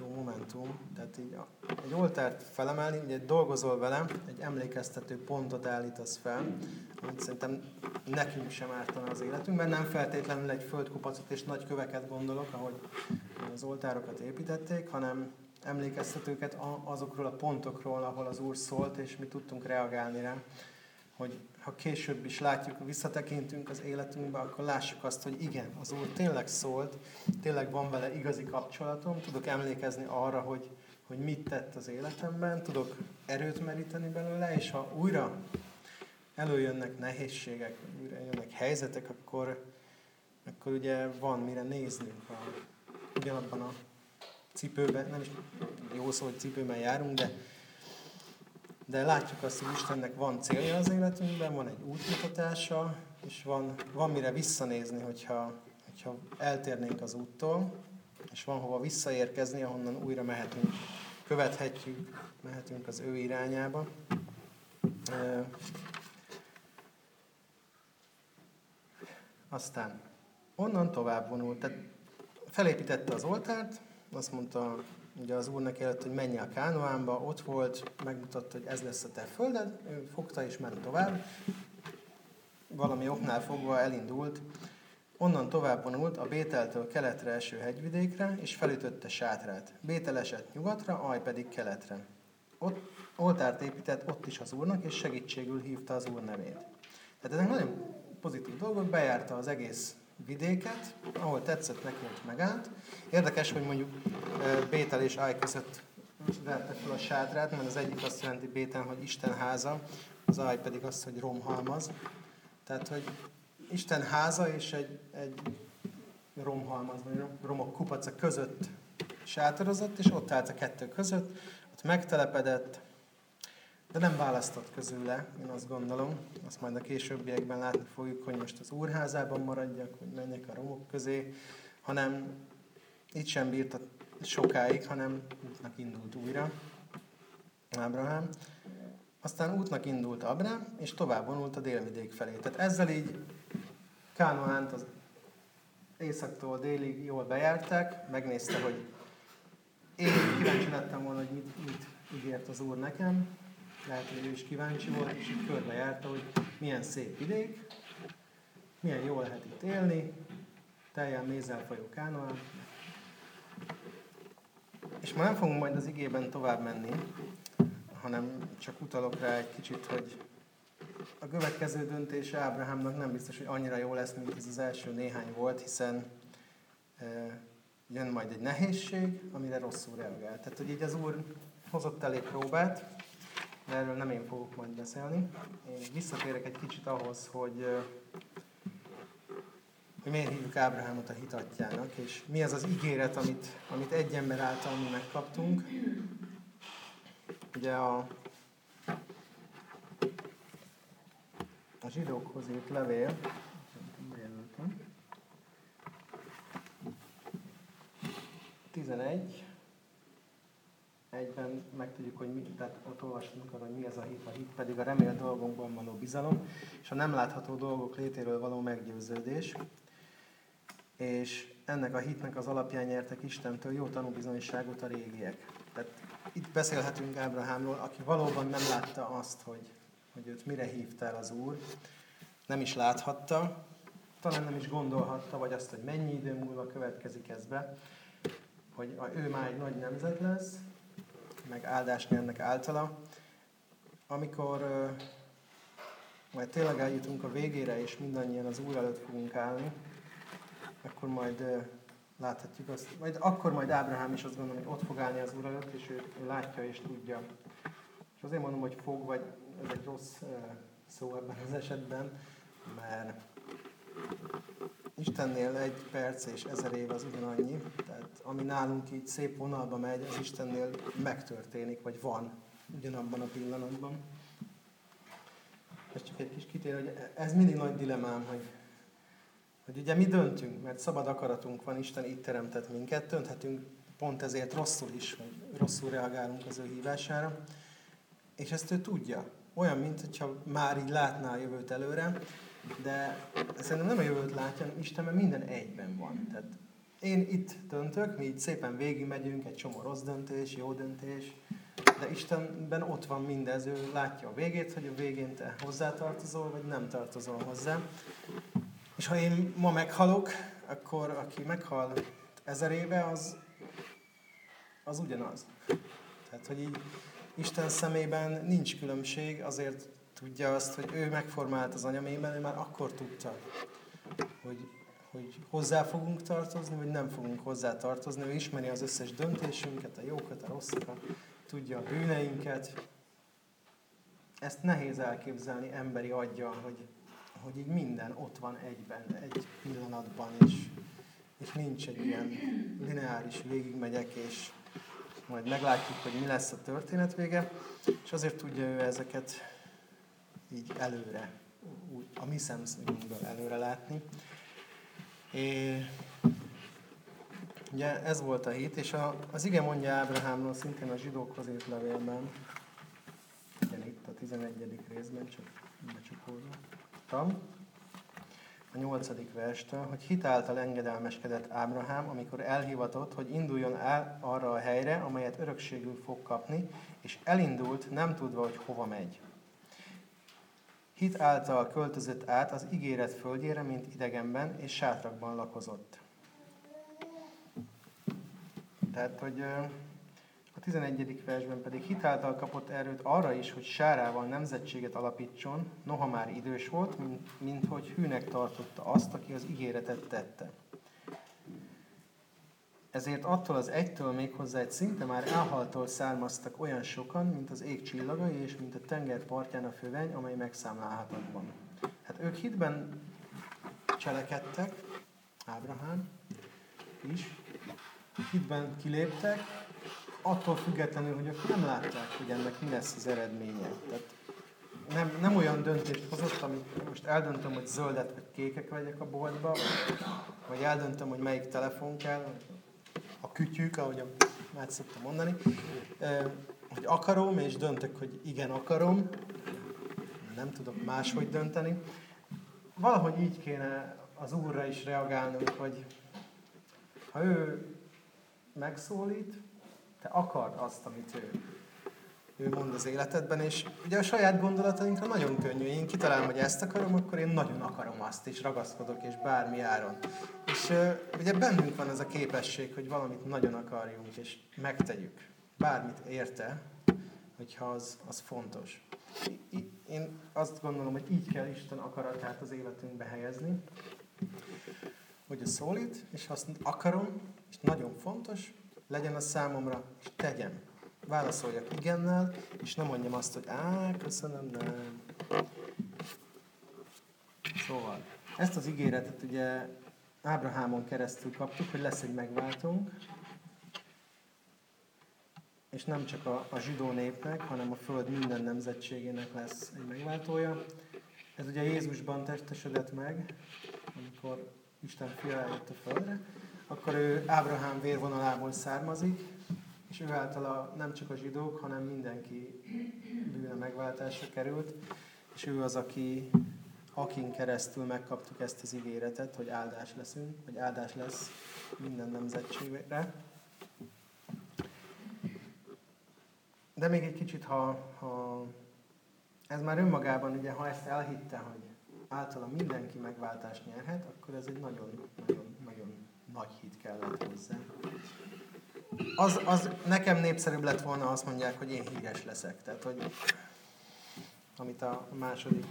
jó momentum, tehát így egy oltárt felemelni, ugye dolgozol vele, egy emlékeztető pontot állítasz fel, amit szerintem nekünk sem ártana az életünkben, nem feltétlenül egy földkupacot és nagy köveket gondolok, ahogy az oltárokat építették, hanem emlékeztetőket azokról a pontokról, ahol az Úr szólt, és mi tudtunk reagálni rá, hogy ha később is látjuk, visszatekintünk az életünkbe, akkor lássuk azt, hogy igen, az Úr tényleg szólt, tényleg van vele igazi kapcsolatom, tudok emlékezni arra, hogy, hogy mit tett az életemben, tudok erőt meríteni belőle, és ha újra előjönnek nehézségek, újra jönnek helyzetek, akkor, akkor ugye van mire néznünk. A, ugyanabban a cipőben, nem is jó szó, hogy cipőben járunk, de de látjuk azt, hogy Istennek van célja az életünkben, van egy útmutatása, és van, van mire visszanézni, hogyha, hogyha eltérnénk az úttól, és van hova visszaérkezni, ahonnan újra mehetünk, követhetjük, mehetünk az ő irányába. Aztán onnan tovább vonult, tehát felépítette az oltárt, azt mondta ugye az úrnak előtt, hogy menj a Kánoánba, ott volt, megmutatta, hogy ez lesz a te földed, ő fogta és ment tovább, valami oknál fogva elindult, onnan tovább vonult a Bételtől keletre eső hegyvidékre, és felütötte sátrát. Bétel esett nyugatra, Aj pedig keletre. Ott oltárt épített ott is az úrnak, és segítségül hívta az úr nevét. Tehát ezek nagyon pozitív dolgok, bejárta az egész vidéket, ahol tetszett neki, hogy megállt. Érdekes, hogy mondjuk Bétel és Áj között verte fel a sádrát, mert az egyik azt jelenti Béten, hogy Isten háza, az Áj pedig azt, hogy romhalmaz. Tehát, hogy Isten háza és egy, egy romhalmaz, vagy romok kupaca között sátorozott, és ott állt a kettő között, ott megtelepedett, de nem választott közüle, én azt gondolom. Azt majd a későbbiekben látni fogjuk, hogy most az úrházában maradjak, hogy menjek a romok közé, hanem itt sem bírt sokáig, hanem útnak indult újra Ábrahám. Aztán útnak indult Abrám, és tovább vonult a délvidék felé. Tehát ezzel így Kánoánt az északtól délig jól bejárták, megnézte, hogy én kíváncsi lettem volna, hogy mit, mit ígért az Úr nekem, lehet, hogy ő is kíváncsi volt, és így körbejárta, hogy milyen szép vidék, milyen jól lehet itt élni, teljen mézzel folyó kánoán. És ma nem fogunk majd az igében tovább menni, hanem csak utalok rá egy kicsit, hogy a következő döntése Ábrahámnak nem biztos, hogy annyira jó lesz, mint ez az első néhány volt, hiszen e, jön majd egy nehézség, amire rosszul reagál. Tehát, hogy így az Úr hozott elég próbát, de erről nem én fogok majd beszélni. Én visszatérek egy kicsit ahhoz, hogy, hogy miért hívjuk Ábrahámot a hitatjának, és mi az az ígéret, amit, amit egy ember által mi megkaptunk. Ugye a, a zsidókhoz írt levél, 11, egyben megtudjuk, hogy mit, tehát ott olvastunk arra, hogy mi ez a hit, a hit pedig a remélt dolgokban való bizalom, és a nem látható dolgok létéről való meggyőződés. És ennek a hitnek az alapján nyertek Istentől jó tanúbizonyságot a régiek. Tehát itt beszélhetünk Ábrahámról, aki valóban nem látta azt, hogy, hogy őt mire hívta el az Úr, nem is láthatta, talán nem is gondolhatta, vagy azt, hogy mennyi idő múlva következik ez be, hogy ő már egy nagy nemzet lesz, meg áldást nyernek általa. Amikor majd tényleg eljutunk a végére, és mindannyian az Úr előtt fogunk állni, akkor majd láthatjuk azt, majd akkor majd Ábrahám is azt gondolom, hogy ott fog állni az Úr előtt, és ő, ő látja és tudja. És azért mondom, hogy fog, vagy ez egy rossz szó ebben az esetben, mert Istennél egy perc és ezer év az ugyanannyi, tehát ami nálunk így szép vonalba megy, az Istennél megtörténik, vagy van ugyanabban a pillanatban. Ez csak egy kis kitér, hogy ez mindig nagy dilemám, hogy, hogy ugye mi döntünk, mert szabad akaratunk van, Isten itt teremtett minket, dönthetünk pont ezért rosszul is, hogy rosszul reagálunk az ő hívására, és ezt ő tudja. Olyan, mint hogyha már így látná a jövőt előre, de szerintem nem a jövőt látja, Isten, mert minden egyben van. Tehát én itt döntök, mi itt szépen végigmegyünk, egy csomó rossz döntés, jó döntés, de Istenben ott van mindez, ő látja a végét, hogy a végén te hozzátartozol, vagy nem tartozol hozzá. És ha én ma meghalok, akkor aki meghal ezer éve, az, az ugyanaz. Tehát, hogy így Isten szemében nincs különbség, azért tudja azt, hogy ő megformált az anyamében, ő már akkor tudta, hogy, hogy hozzá fogunk tartozni, vagy nem fogunk hozzá tartozni. Ő ismeri az összes döntésünket, a jókat, a rosszakat, tudja a bűneinket. Ezt nehéz elképzelni emberi aggyal, hogy, hogy így minden ott van egyben, egy pillanatban, és, és nincs egy ilyen lineáris végigmegyek, és majd meglátjuk, hogy mi lesz a történet vége, és azért tudja ő ezeket így előre, a mi szemszögünkből előre látni. És ugye ez volt a hit, és a, az ige mondja Ábrahámról szintén a zsidókhoz írt levélben, igen, itt a 11. részben, csak becsukódottam, a 8. verstől, hogy hitáltal engedelmeskedett Ábrahám, amikor elhivatott, hogy induljon el arra a helyre, amelyet örökségül fog kapni, és elindult, nem tudva, hogy hova megy. Hit által költözött át az ígéret földjére, mint idegenben, és sátrakban lakozott. Tehát, hogy a 11. versben pedig hitáltal kapott erőt arra is, hogy sárával nemzetséget alapítson, noha már idős volt, mint, mint hogy hűnek tartotta azt, aki az ígéretet tette. Ezért attól az egytől még hozzá egy szinte már elhaltól származtak olyan sokan, mint az ég csillagai, és mint a tenger partján a föveny, amely megszámlálhatatlan. Hát ők hitben cselekedtek, Ábrahám is, hitben kiléptek, attól függetlenül, hogy ők nem látják, hogy ennek mi lesz az eredménye. Tehát nem, nem olyan döntést hozott, amit most eldöntöm, hogy zöldet vagy kékek vegyek a boltba, vagy eldöntöm, hogy melyik telefon kell, a kütyük, ahogy már szoktam mondani, hogy akarom, és döntök, hogy igen, akarom, nem tudok máshogy dönteni. Valahogy így kéne az Úrra is reagálnunk, hogy ha ő megszólít, te akard azt, amit ő, ő mond az életedben, és ugye a saját gondolatainkra nagyon könnyű. Én kitalálom, hogy ezt akarom, akkor én nagyon akarom azt, és ragaszkodok, és bármi áron. És ugye bennünk van ez a képesség, hogy valamit nagyon akarjunk, és megtegyük. Bármit érte, hogyha az, az fontos. Én azt gondolom, hogy így kell Isten akaratát az életünkbe helyezni, hogy a szólít, és azt akarom, és nagyon fontos, legyen a számomra, és tegyem. Válaszoljak igennel, és nem mondjam azt, hogy á, köszönöm, nem. Szóval, ezt az ígéretet ugye Ábrahámon keresztül kaptuk, hogy lesz egy megváltónk, és nem csak a, a zsidó népnek, hanem a föld minden nemzetségének lesz egy megváltója. Ez ugye Jézusban testesedett meg, amikor Isten fia eljött a földre, akkor ő Ábrahám vérvonalából származik, és ő általa nem csak a zsidók, hanem mindenki bűne megváltásra került, és ő az, aki akin keresztül megkaptuk ezt az ígéretet, hogy áldás leszünk, hogy áldás lesz minden nemzetségre. De még egy kicsit, ha, ha ez már önmagában, ugye, ha ezt elhitte, hogy általa mindenki megváltást nyerhet, akkor ez egy nagyon, nagyon, nagy hit kellett hozzá. Az, az nekem népszerűbb lett volna, azt mondják, hogy én híres leszek. Tehát, hogy amit a második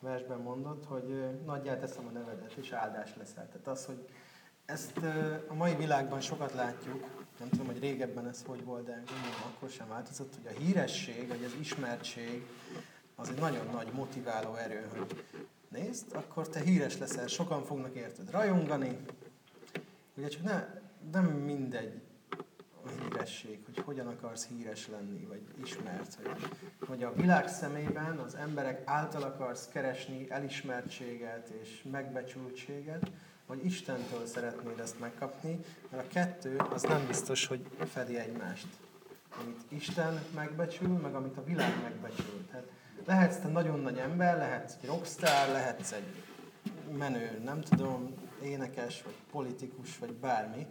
versben mondott, hogy nagyját teszem a nevedet, és áldás leszel. Tehát az, hogy ezt a mai világban sokat látjuk, nem tudom, hogy régebben ez hogy volt, de gondolom akkor sem változott, hogy a híresség, vagy az ismertség, az egy nagyon nagy motiváló erő, hogy nézd, akkor te híres leszel, sokan fognak érted rajongani, ugye csak ne, nem mindegy híresség, hogy hogyan akarsz híres lenni, vagy ismert, hogy, hogy a világ szemében az emberek által akarsz keresni elismertséget és megbecsültséget, vagy Istentől szeretnéd ezt megkapni, mert a kettő az nem biztos, hogy fedi egymást. Amit Isten megbecsül, meg amit a világ megbecsül. Tehát lehetsz te nagyon nagy ember, lehetsz egy rockstar, lehetsz egy menő, nem tudom, énekes, vagy politikus, vagy bármi.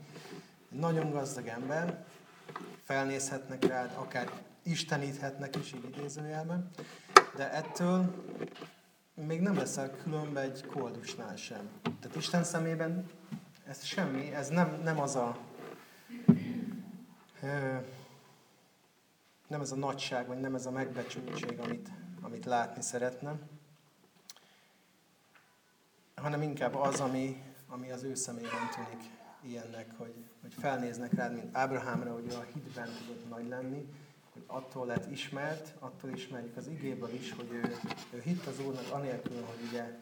Nagyon gazdag ember, felnézhetnek rád, akár isteníthetnek is, így idézőjelben, de ettől még nem leszel különbe egy koldusnál sem. Tehát Isten szemében ez semmi, ez nem, nem az a nem ez a nagyság, vagy nem ez a megbecsültség, amit, amit látni szeretne, hanem inkább az, ami, ami az ő szemében tűnik ilyennek, hogy, hogy felnéznek rád, mint Ábrahámra, hogy a hitben tudott nagy lenni, hogy attól lett ismert, attól ismerjük az igéből is, hogy ő, ő hitt az Úrnak anélkül, hogy ugye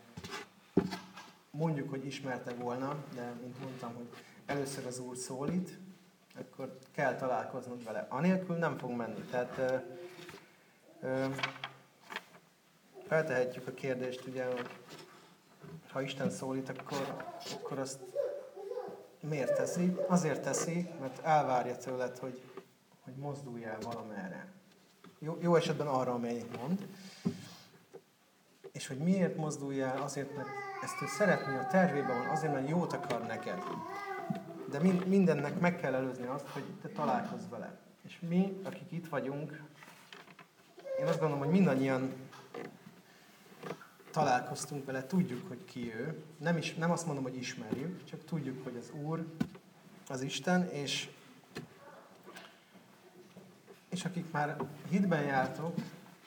mondjuk, hogy ismerte volna, de mint mondtam, hogy először az Úr szólít, akkor kell találkoznod vele. Anélkül nem fog menni. Tehát ö, ö, feltehetjük a kérdést, ugye, ha Isten szólít, akkor, akkor azt miért teszi? Azért teszi, mert elvárja tőled, hogy, hogy mozduljál valamerre. Jó, jó esetben arra, amelyik mond. És hogy miért mozduljál? Azért, mert ezt ő szeretné, a tervében van, azért, mert jót akar neked. De mindennek meg kell előzni azt, hogy te találkozz vele. És mi, akik itt vagyunk, én azt gondolom, hogy mindannyian találkoztunk vele, tudjuk, hogy ki ő. Nem, is, nem azt mondom, hogy ismerjük, csak tudjuk, hogy az Úr, az Isten, és, És akik már hitben jártok,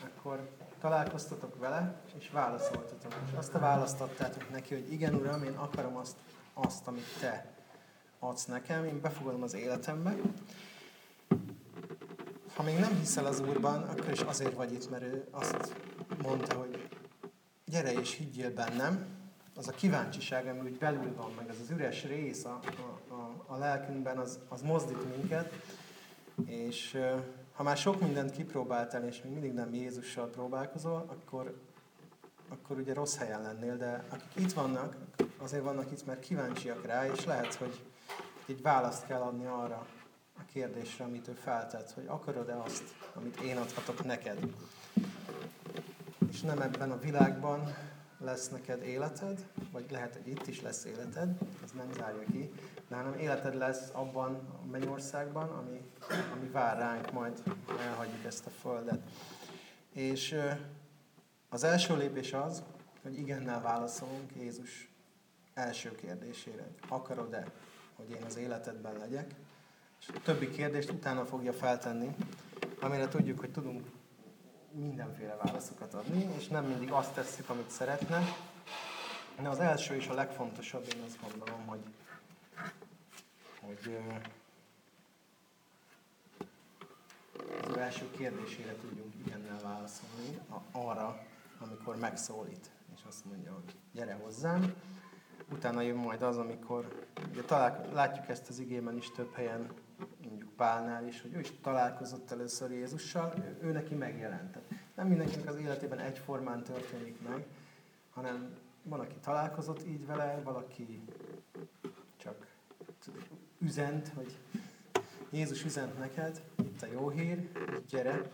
akkor találkoztatok vele, és válaszoltatok. És azt a választ adtátok neki, hogy igen, Uram, én akarom azt, azt, amit Te adsz nekem, én befogadom az életembe. Ha még nem hiszel az Úrban, akkor is azért vagy itt, mert ő azt mondta, hogy gyere és higgyél bennem, az a kíváncsiság, ami úgy belül van, meg az az üres rész a, a, a, a lelkünkben, az, az mozdít minket, és ha már sok mindent kipróbáltál, és még mindig nem Jézussal próbálkozol, akkor, akkor ugye rossz helyen lennél, de akik itt vannak, azért vannak itt, mert kíváncsiak rá, és lehet, hogy egy választ kell adni arra a kérdésre, amit ő feltett, hogy akarod-e azt, amit én adhatok neked. És nem ebben a világban lesz neked életed, vagy lehet, hogy itt is lesz életed, ez nem zárja ki, de hanem életed lesz abban a mennyországban, ami, ami vár ránk, majd elhagyjuk ezt a földet. És az első lépés az, hogy igennel válaszolunk Jézus első kérdésére. Akarod-e, hogy én az életedben legyek? És a többi kérdést utána fogja feltenni, amire tudjuk, hogy tudunk mindenféle válaszokat adni, és nem mindig azt tesszük, amit szeretne. De az első és a legfontosabb, én azt gondolom, hogy, hogy az első kérdésére tudjunk igennel válaszolni, arra, amikor megszólít, és azt mondja, hogy gyere hozzám. Utána jön majd az, amikor, ugye talál, látjuk ezt az igében is több helyen, mondjuk Pálnál is, hogy ő is találkozott először Jézussal, ő, ő neki megjelent. Nem mindenkinek az életében egyformán történik meg, hanem van, aki találkozott így vele, valaki csak üzent, hogy Jézus üzent neked, itt a jó hír, gyere,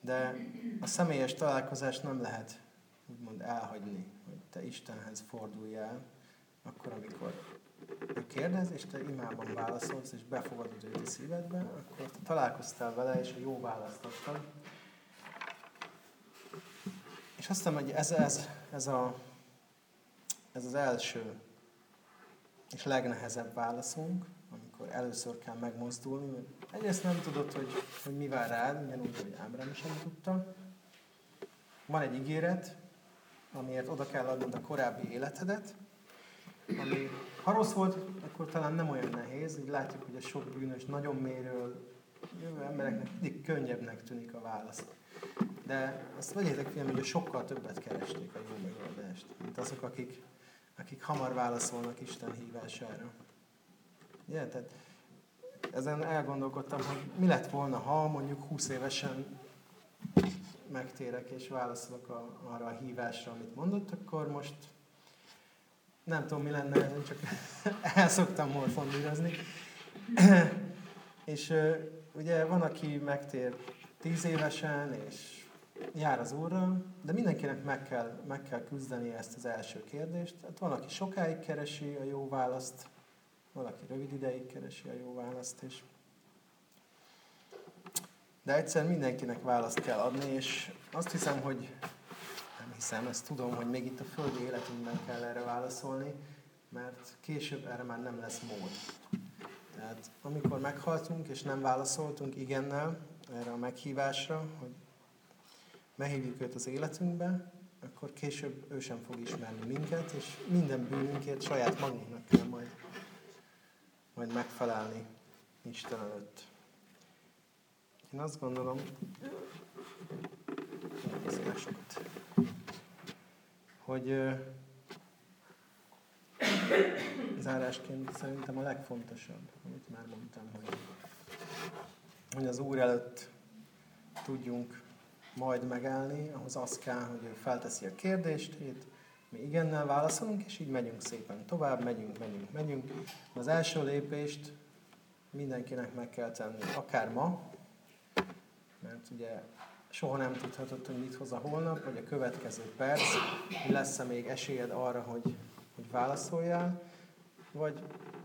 de a személyes találkozást nem lehet úgymond elhagyni, hogy te Istenhez forduljál, akkor, amikor ő kérdez, és te imában válaszolsz, és befogadod őt a szívedbe, akkor te találkoztál vele, és a jó választ adtad. És azt hiszem, hogy ez, ez, ez, a, ez az első és legnehezebb válaszunk, amikor először kell megmozdulni. Egyrészt nem tudod, hogy, hogy mi vár rád, ugyanúgy, hogy Ábrám sem tudta. Van egy ígéret, amiért oda kell adnod a korábbi életedet, ami ha rossz volt, akkor talán nem olyan nehéz, így látjuk, hogy a sok bűnös, nagyon méről jövő embereknek mindig könnyebbnek tűnik a válasz. De azt vegyétek figyelme, hogy sokkal többet keresték a jó megoldást, mint azok, akik, akik hamar válaszolnak Isten hívására. Ugye? Tehát ezen elgondolkodtam, hogy mi lett volna, ha mondjuk 20 évesen megtérek és válaszolok a, arra a hívásra, amit mondott, akkor most nem tudom, mi lenne, én csak [laughs] el szoktam morfondírozni. és ugye van, aki megtér tíz évesen, és jár az Úrral, de mindenkinek meg kell, meg kell küzdeni ezt az első kérdést. Hát van, aki sokáig keresi a jó választ, valaki rövid ideig keresi a jó választ, és de egyszer mindenkinek választ kell adni, és azt hiszem, hogy hiszem, ezt tudom, hogy még itt a földi életünkben kell erre válaszolni, mert később erre már nem lesz mód. Tehát amikor meghaltunk és nem válaszoltunk igennel erre a meghívásra, hogy meghívjuk őt az életünkbe, akkor később ő sem fog ismerni minket, és minden bűnünkért saját magunknak kell majd, majd megfelelni Isten előtt. Én azt gondolom, hogy zárásként szerintem a legfontosabb, amit már mondtam, hogy, hogy az Úr előtt tudjunk majd megállni, ahhoz az kell, hogy ő felteszi a kérdést, itt mi igennel válaszolunk, és így megyünk szépen tovább, megyünk, megyünk, megyünk. Az első lépést mindenkinek meg kell tenni, akár ma, mert ugye soha nem tudhatod, hogy mit hoz a holnap, vagy a következő perc, lesz-e még esélyed arra, hogy, hogy válaszoljál, vagy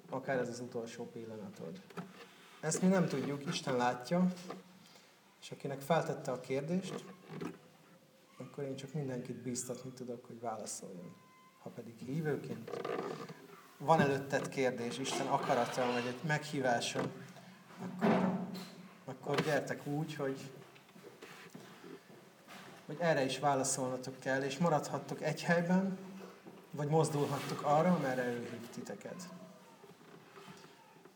akár ez az utolsó pillanatod. Ezt mi nem tudjuk, Isten látja, és akinek feltette a kérdést, akkor én csak mindenkit bíztatni tudok, hogy válaszoljon. Ha pedig hívőként van előtted kérdés, Isten akarata, vagy egy meghívása, akkor akkor gyertek úgy, hogy, hogy erre is válaszolnatok kell, és maradhattok egy helyben, vagy mozdulhattok arra, merre ő hív titeket.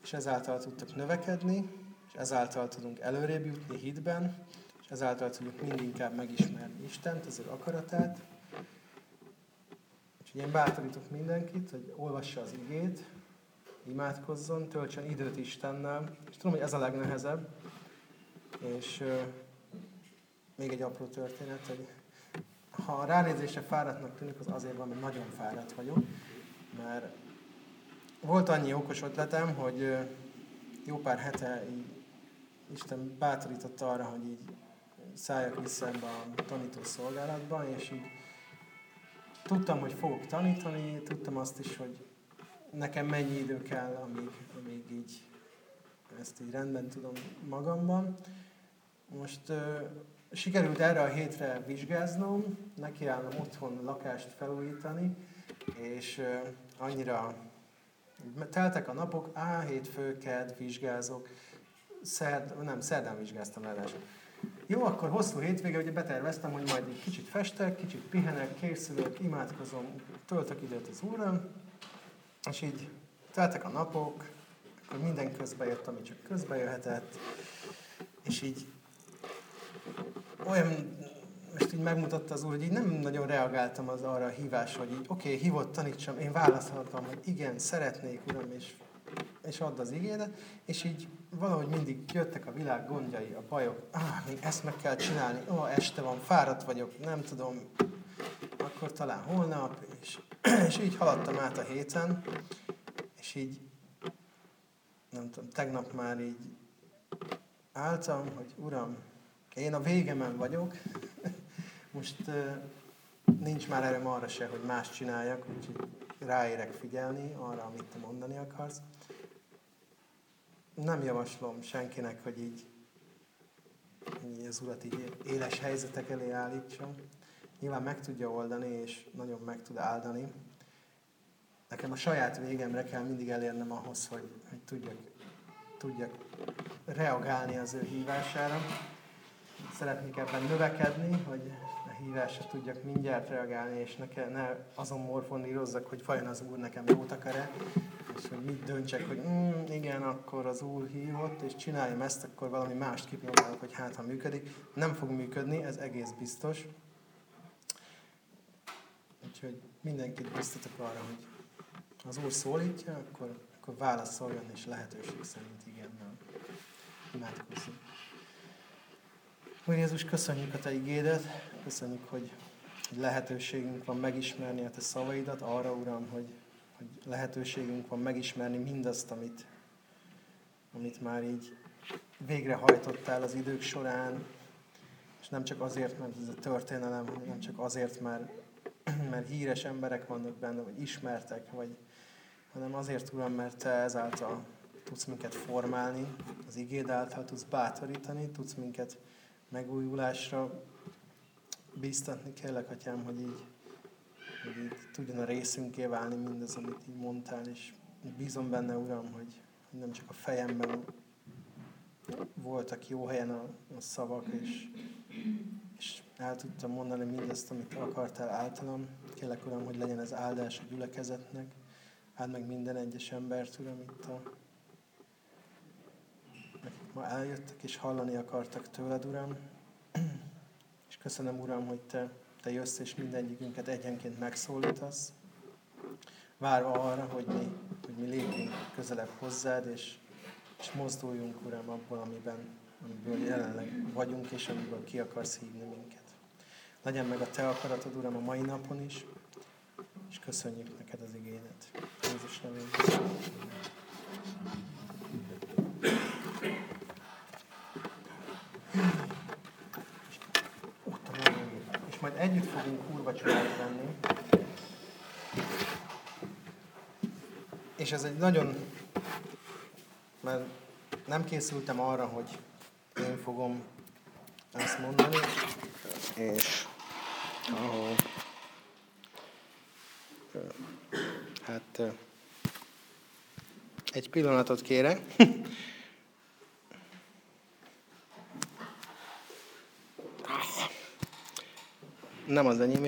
És ezáltal tudtok növekedni, és ezáltal tudunk előrébb jutni hitben, és ezáltal tudjuk mind inkább megismerni Istent, az ő akaratát. Úgyhogy én bátorítok mindenkit, hogy olvassa az igét, imádkozzon, töltsön időt Istennel, és tudom, hogy ez a legnehezebb, és még egy apró történet, hogy ha a ránézésre fáradtnak tűnik, az azért van, mert nagyon fáradt vagyok, mert volt annyi okos ötletem, hogy jó pár hete így Isten bátorította arra, hogy így szálljak vissza ebbe a tanító szolgálatba, és így tudtam, hogy fogok tanítani, tudtam azt is, hogy nekem mennyi idő kell, amíg, amíg így ezt így rendben tudom magamban. Most sikerült erre a hétre vizsgáznom, nekiállnom otthon lakást felújítani, és annyira teltek a napok, á, hétfő, kedd, vizsgázok, szerd, nem, szerdán vizsgáztam ráadásul. Jó, akkor hosszú hétvége, ugye beterveztem, hogy majd egy kicsit festek, kicsit pihenek, készülök, imádkozom, töltök időt az Úrral, és így teltek a napok, akkor minden közbe jött, ami csak közbe jöhetett, és így olyan, most így megmutatta az úr, hogy így nem nagyon reagáltam az arra a hívásra, hogy így oké, okay, hívott, tanítsam, én válaszoltam, hogy igen, szeretnék, uram, és, és add az igédet, és így valahogy mindig jöttek a világ gondjai, a bajok, ah, még ezt meg kell csinálni, ó, oh, este van, fáradt vagyok, nem tudom, akkor talán holnap, és, [clears throat] és így haladtam át a héten, és így, nem tudom, tegnap már így álltam, hogy Uram, én a végemen vagyok, [laughs] most nincs már erőm arra se, hogy más csináljak, úgyhogy ráérek figyelni arra, amit te mondani akarsz. Nem javaslom senkinek, hogy így, így az urat így éles helyzetek elé állítsam. Nyilván meg tudja oldani, és nagyon meg tud áldani. Nekem a saját végemre kell mindig elérnem ahhoz, hogy, hogy tudjak, tudjak reagálni az ő hívására. Szeretnék ebben növekedni, hogy a hívásra tudjak mindjárt reagálni, és ne, ne azon morfondírozzak, hogy vajon az Úr nekem jót akar-e, és hogy mit döntsek, hogy mm, igen, akkor az Úr hívott, és csináljam ezt, akkor valami mást kipróbálok, hogy hát ha működik. Nem fog működni, ez egész biztos. Úgyhogy mindenkit biztatok arra, hogy az Úr szólítja, akkor, akkor válaszoljon, és lehetőség szerint igennel. Imádkozzunk. Úr Jézus, köszönjük a Te igédet, köszönjük, hogy, lehetőségünk van megismerni a Te szavaidat, arra, Uram, hogy, hogy lehetőségünk van megismerni mindazt, amit, amit már így végrehajtottál az idők során, és nem csak azért, mert ez a történelem, hanem csak azért, mert, mert híres emberek vannak benne, vagy ismertek, vagy, hanem azért, Uram, mert Te ezáltal tudsz minket formálni, az igéd által tudsz bátorítani, tudsz minket megújulásra bíztatni. Kérlek, Atyám, hogy így, hogy így tudjon a részünké válni mindaz, amit így mondtál, és bízom benne, Uram, hogy, nem csak a fejemben voltak jó helyen a, a szavak, és, és el tudtam mondani mindazt, amit akartál általam. Kérlek, Uram, hogy legyen ez áldás a gyülekezetnek, áld meg minden egyes embert, Uram, itt a, ma eljöttek és hallani akartak tőled, Uram. És köszönöm, Uram, hogy Te, te jössz és mindegyikünket egyenként megszólítasz, várva arra, hogy mi, hogy mi lépjünk közelebb hozzád, és, és mozduljunk, Uram, abból, amiben, amiből jelenleg vagyunk, és amiből ki akarsz hívni minket. Legyen meg a Te akaratod, Uram, a mai napon is, és köszönjük neked az igényet. Jézus nevében. És majd együtt fogunk úrvacsorát venni. És ez egy nagyon, mert nem készültem arra, hogy én fogom ezt mondani, és ahol hát egy pillanatot kérek. [laughs] Nem az enyém,